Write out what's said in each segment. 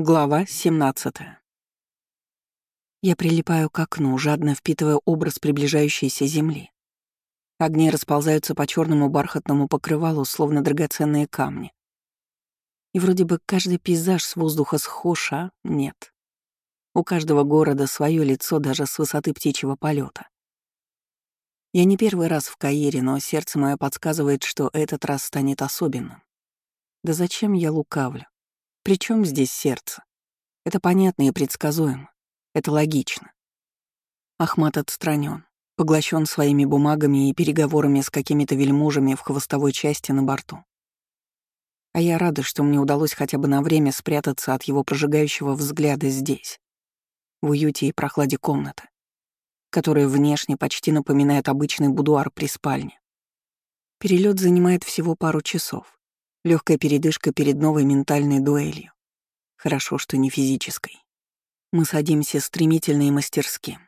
Глава 17. Я прилипаю к окну, жадно впитывая образ приближающейся земли. Огни расползаются по черному бархатному покрывалу, словно драгоценные камни. И вроде бы каждый пейзаж с воздуха схож, а нет. У каждого города свое лицо даже с высоты птичьего полета. Я не первый раз в Каире, но сердце мое подсказывает, что этот раз станет особенным. Да зачем я лукавлю? Причем здесь сердце? Это понятно и предсказуемо. Это логично. Ахмат отстранен, поглощен своими бумагами и переговорами с какими-то вельможами в хвостовой части на борту. А я рада, что мне удалось хотя бы на время спрятаться от его прожигающего взгляда здесь, в уюте и прохладе комнаты, которая внешне почти напоминает обычный будуар при спальне. Перелет занимает всего пару часов. Легкая передышка перед новой ментальной дуэлью. Хорошо, что не физической. Мы садимся стремительно и мастерски.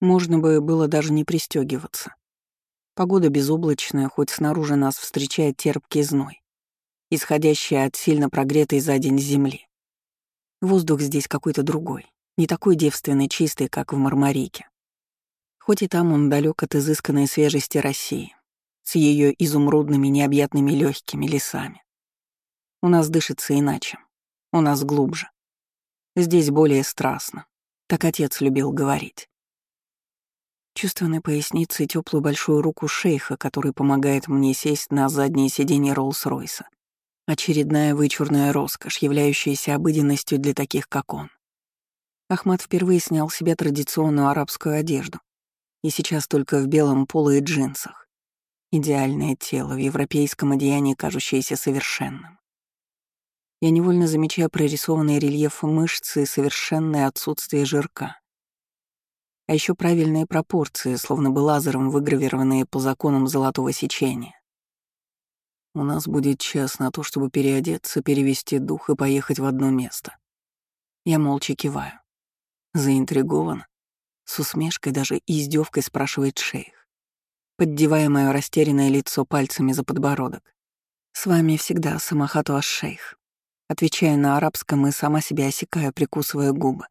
Можно бы было даже не пристегиваться. Погода безоблачная, хоть снаружи нас встречает терпкий зной, исходящий от сильно прогретой за день земли. Воздух здесь какой-то другой, не такой девственный, чистый, как в Мармарике. Хоть и там он далек от изысканной свежести России, с ее изумрудными необъятными легкими лесами. У нас дышится иначе, у нас глубже. Здесь более страстно, так отец любил говорить. Чувствую на пояснице теплую большую руку шейха, который помогает мне сесть на заднее сиденье Роллс-Ройса. Очередная вычурная роскошь, являющаяся обыденностью для таких, как он. Ахмад впервые снял себе традиционную арабскую одежду, и сейчас только в белом поло и джинсах. Идеальное тело в европейском одеянии, кажущееся совершенным. Я невольно замечаю прорисованный рельеф мышц и совершенное отсутствие жирка. А еще правильные пропорции, словно бы лазером выгравированные по законам золотого сечения. У нас будет час на то, чтобы переодеться, перевести дух и поехать в одно место. Я молча киваю. Заинтригован. С усмешкой, даже издевкой спрашивает шейх поддевая мое растерянное лицо пальцами за подбородок. «С вами всегда Самахату Аш-Шейх». Отвечаю на арабском и сама себя осекаю, прикусывая губы.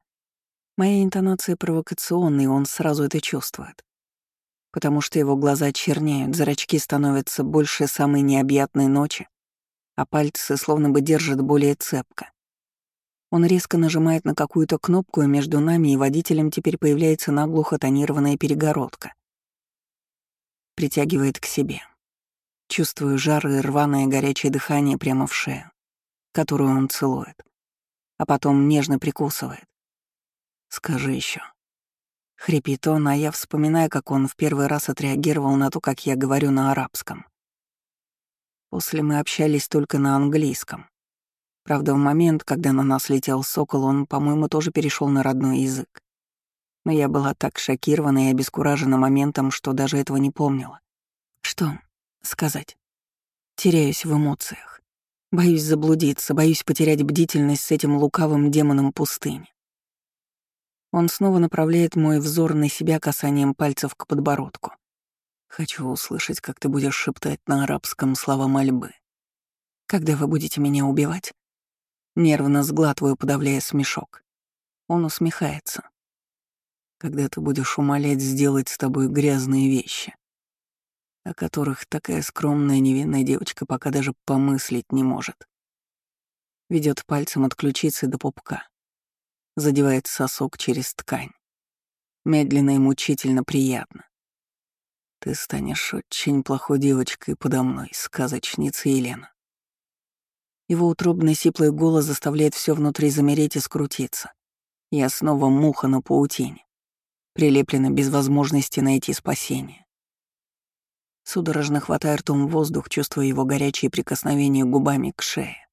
Моя интонация провокационная, и он сразу это чувствует. Потому что его глаза черняют, зрачки становятся больше самой необъятной ночи, а пальцы словно бы держат более цепко. Он резко нажимает на какую-то кнопку, и между нами и водителем теперь появляется наглухо тонированная перегородка притягивает к себе. Чувствую жар и рваное горячее дыхание прямо в шею, которую он целует, а потом нежно прикусывает. «Скажи еще. Хрипит он, а я вспоминаю, как он в первый раз отреагировал на то, как я говорю на арабском. После мы общались только на английском. Правда, в момент, когда на нас летел сокол, он, по-моему, тоже перешел на родной язык но я была так шокирована и обескуражена моментом, что даже этого не помнила. Что сказать? Теряюсь в эмоциях. Боюсь заблудиться, боюсь потерять бдительность с этим лукавым демоном пустыни. Он снова направляет мой взор на себя касанием пальцев к подбородку. Хочу услышать, как ты будешь шептать на арабском слова мольбы. Когда вы будете меня убивать? Нервно сглатываю, подавляя смешок. Он усмехается когда ты будешь умолять сделать с тобой грязные вещи, о которых такая скромная невинная девочка пока даже помыслить не может. Ведет пальцем от ключицы до пупка, задевает сосок через ткань. Медленно и мучительно приятно. Ты станешь очень плохой девочкой подо мной, сказочница Елена. Его утробный сиплый голос заставляет все внутри замереть и скрутиться. Я снова муха на паутине прилеплена без возможности найти спасение. Судорожно хватая ртом воздух, чувствуя его горячие прикосновения губами к шее.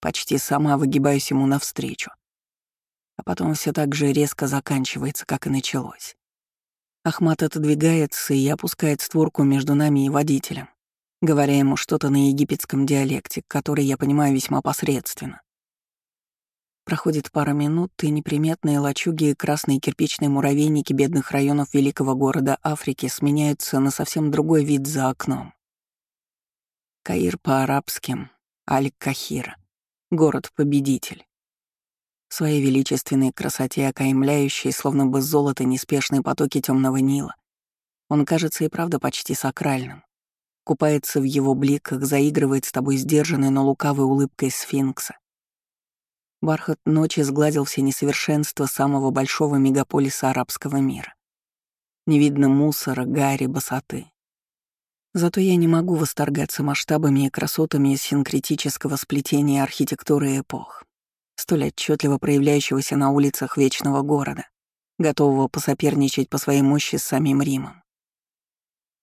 Почти сама выгибаюсь ему навстречу. А потом все так же резко заканчивается, как и началось. Ахмат отодвигается и опускает створку между нами и водителем, говоря ему что-то на египетском диалекте, который я понимаю весьма посредственно. Проходит пара минут, и неприметные лачуги и красные кирпичные муравейники бедных районов великого города Африки сменяются на совсем другой вид за окном. Каир по-арабски, Аль-Кахира, город-победитель, своей величественной красоте, окаймляющей, словно бы золото, неспешные потоки темного Нила, он кажется и правда почти сакральным. Купается в его бликах, заигрывает с тобой сдержанной, но лукавой улыбкой сфинкса. Бархат ночи сгладил все несовершенства самого большого мегаполиса арабского мира. Не видно мусора, гари, босоты. Зато я не могу восторгаться масштабами и красотами синкретического сплетения архитектуры эпох, столь отчетливо проявляющегося на улицах вечного города, готового посоперничать по своей мощи с самим Римом.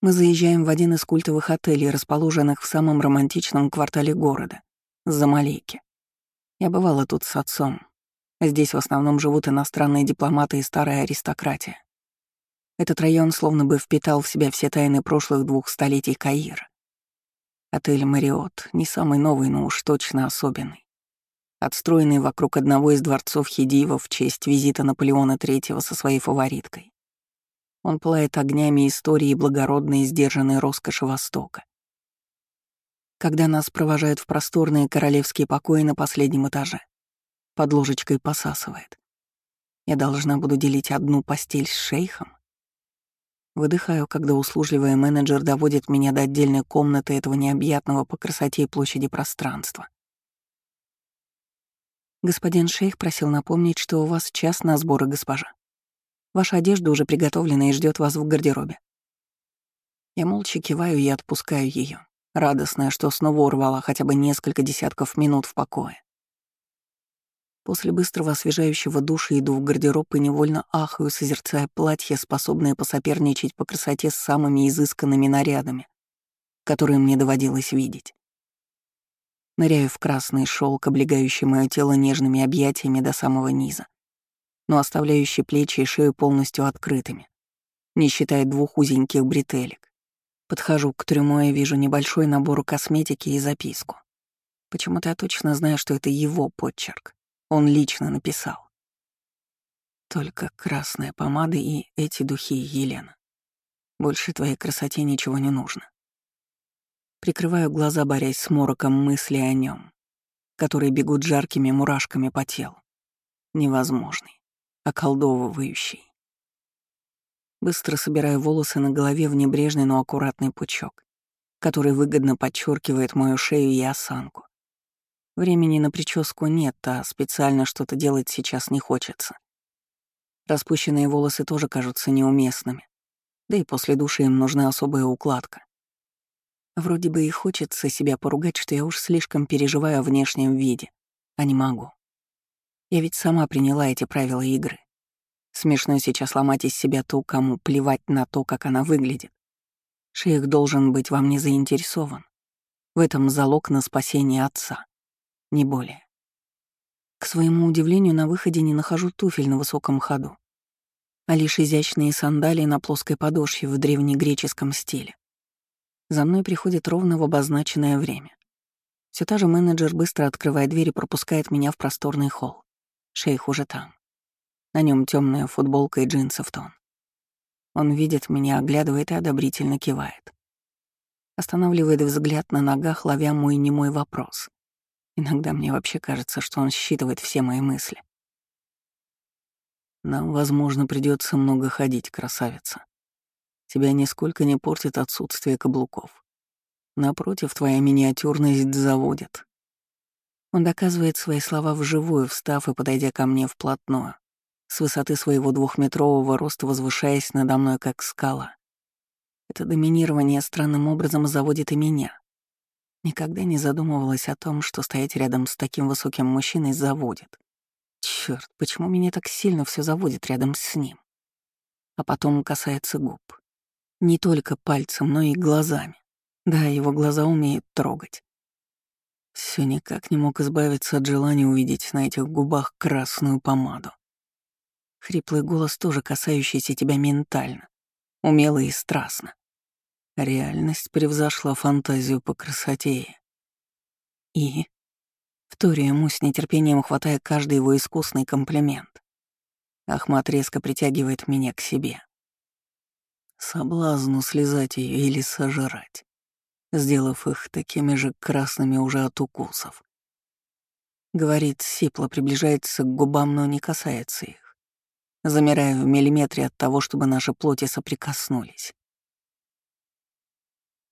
Мы заезжаем в один из культовых отелей, расположенных в самом романтичном квартале города — Замалейке. Я бывала тут с отцом. Здесь в основном живут иностранные дипломаты и старая аристократия. Этот район словно бы впитал в себя все тайны прошлых двух столетий Каира. Отель «Мариот» не самый новый, но уж точно особенный. Отстроенный вокруг одного из дворцов Хидиева в честь визита Наполеона III со своей фавориткой. Он пылает огнями истории и благородной и сдержанной роскоши Востока. Когда нас провожают в просторные королевские покои на последнем этаже, под ложечкой посасывает. Я должна буду делить одну постель с шейхом? Выдыхаю, когда услужливый менеджер доводит меня до отдельной комнаты этого необъятного по красоте и площади пространства. Господин шейх просил напомнить, что у вас час на сборы, госпожа. Ваша одежда уже приготовлена и ждет вас в гардеробе. Я молча киваю и отпускаю ее, радостная, что снова урвала хотя бы несколько десятков минут в покое. После быстрого освежающего душа иду в гардероб и невольно ахаю, созерцая платье, способное посоперничать по красоте с самыми изысканными нарядами, которые мне доводилось видеть. Ныряю в красный шелк, облегающий мое тело нежными объятиями до самого низа, но оставляющий плечи и шею полностью открытыми, не считая двух узеньких бретелек. Подхожу к трюму и вижу небольшой набор косметики и записку. Почему-то я точно знаю, что это его почерк. Он лично написал. Только красная помада и эти духи, Елена. Больше твоей красоте ничего не нужно. Прикрываю глаза, борясь с мороком мысли о нем, которые бегут жаркими мурашками по телу. Невозможный, околдовывающий. Быстро собираю волосы на голове в небрежный, но аккуратный пучок, который выгодно подчеркивает мою шею и осанку. Времени на прическу нет, а специально что-то делать сейчас не хочется. Распущенные волосы тоже кажутся неуместными. Да и после души им нужна особая укладка. Вроде бы и хочется себя поругать, что я уж слишком переживаю о внешнем виде, а не могу. Я ведь сама приняла эти правила игры. Смешно сейчас ломать из себя ту, кому плевать на то, как она выглядит. Шейх должен быть во мне заинтересован. В этом залог на спасение отца не более. К своему удивлению, на выходе не нахожу туфель на высоком ходу, а лишь изящные сандалии на плоской подошве в древнегреческом стиле. За мной приходит ровно в обозначенное время. Все та же менеджер быстро открывает дверь и пропускает меня в просторный холл. Шейх уже там. На нем темная футболка и джинсы в тон. Он видит меня, оглядывает и одобрительно кивает. Останавливает взгляд на ногах, ловя мой немой вопрос. Иногда мне вообще кажется, что он считывает все мои мысли. Нам, возможно, придется много ходить, красавица. Тебя нисколько не портит отсутствие каблуков. Напротив, твоя миниатюрность заводит. Он доказывает свои слова вживую, встав и подойдя ко мне вплотную, с высоты своего двухметрового роста возвышаясь надо мной как скала. Это доминирование странным образом заводит и меня. Никогда не задумывалась о том, что стоять рядом с таким высоким мужчиной заводит. Черт, почему меня так сильно все заводит рядом с ним? А потом касается губ. Не только пальцем, но и глазами. Да, его глаза умеют трогать. Все никак не мог избавиться от желания увидеть на этих губах красную помаду. Хриплый голос, тоже касающийся тебя ментально, умело и страстно. Реальность превзошла фантазию по красоте. И, вторя ему с нетерпением хватая каждый его искусный комплимент, Ахмат резко притягивает меня к себе. Соблазну слезать ее или сожрать, сделав их такими же красными уже от укусов. Говорит, сипло приближается к губам, но не касается их. Замираю в миллиметре от того, чтобы наши плоти соприкоснулись.